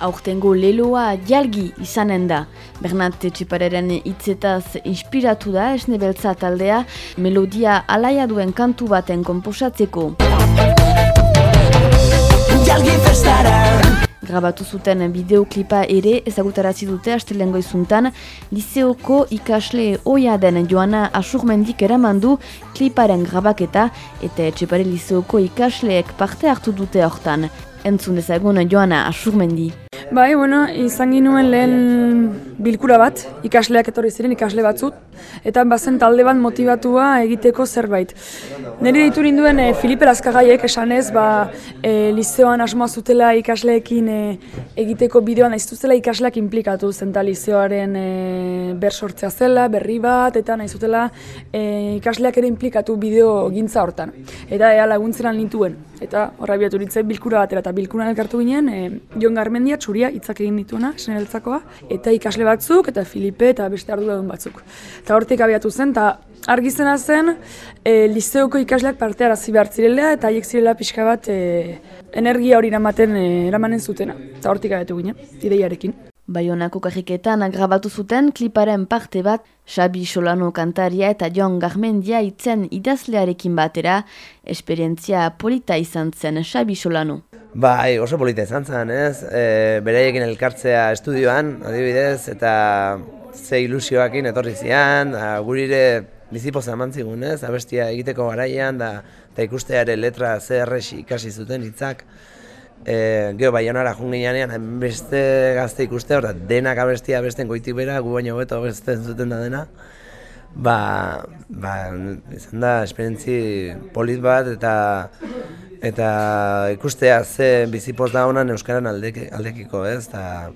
aurtengo leloa jalgi izanen da. Bernat Txipareren hitzetaz inspiratu da esne beltza taldea, melodia alaia duen kantu baten komposatzeko. Jalgi festara! grabatu zuten bideoklipa ere ezagutarazi dute astelengo izuntan, liseoko ikasle oia den joana asurmendik eramandu kliparen grabaketa eta etxepare liseoko ikasleek parte hartu dute hortan. Entzun dezagun joana asurmendi. Bai, bueno, izan ginuen lehen bilkura bat, ikasleak etorri ziren, ikasle batzut, eta bazen talde bat motivatua egiteko zerbait. Neri ditu ninduen e, Filipe Lazkagaiek esanez, ba, e, lizeoan asmoa zutela ikasleekin e, egiteko bideoan zutela ikasleak implikatu zenta lizeoaren e, ber sortzea zela, berri bat, eta nahi zutela e, ikasleak ere implikatu bideo gintza hortan. Eta ea laguntzeran nintuen, eta horra biatu bilkura batera, eta bilkuran elkartu ginen, e, Jon Garmendia txuria hitzak egin dituena, seneltzakoa, eta ikasle batzuk, eta Filipe, eta beste arduradun batzuk. Eta hortik abiatu zen, eta argizena zen, e, liceoko ikasleak parte arazi behar zirela, eta haiek zirela pixka bat e, energia hori eramaten e, eramanen zutena. Eta hortik abiatu ginen, ideiarekin. Baionako kajiketan agrabatu zuten kliparen parte bat Xabi Solano kantaria eta Jon Garmendia itzen idazlearekin batera, esperientzia polita izan zen Xabi Solano. Bai, oso polita izan zen, ez? E, Bereiekin elkartzea estudioan, adibidez, eta ze ilusioakin etorri zian, gurire bizipoza eman zigun, ez? Abestia egiteko garaian, da, eta ikusteare letra zer ikasi zuten hitzak e, geho bai honara junginean beste gazte ikuste hor, denak abestia besten goitik bera, gu baino beto besten zuten da dena. Ba, ba, izan da, esperientzi polit bat eta eta ikustea ze bizipoz da honan Euskaran aldekiko, ez? eta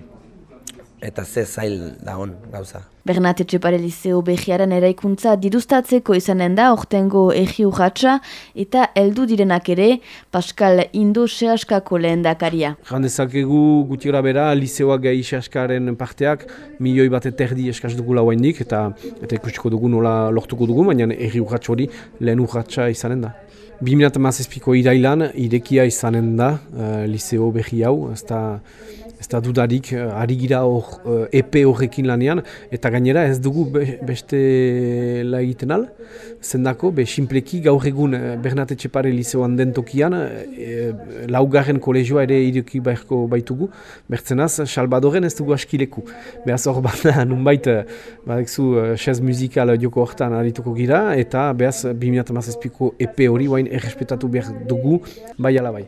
eta ze zail da hon gauza. Bernat Etxepare Liceo behiaren eraikuntza dirustatzeko izanen da ortengo egi urratxa eta heldu direnak ere Pascal Indo Seaskako lehen dakaria. Jandezakegu guti bera, Liceoak gai Seaskaren parteak milioi bat eterdi eskaz dugu lau eta eta ikustiko dugu nola lortuko dugu, baina egi urratxa hori lehen urratxa izanen da. 2008ko irailan irekia izanen da uh, Liceo behi hau, ez da ez da dudarik, uh, ari gira hor EP horrekin lanean, eta gainera ez dugu beste la egiten al, zendako, be simpleki gaur egun uh, Bernat Etxepare Liceoan den tokian, uh, laugarren kolegioa ere iruki bairko baitugu, bertzenaz, Salvadoren ez dugu askileku. Behaz hor bat, nunbait, badekzu, uh, musikal joko hortan arituko gira, eta behaz, 2008ko EP hori, bain errespetatu behar dugu, bai ala bai.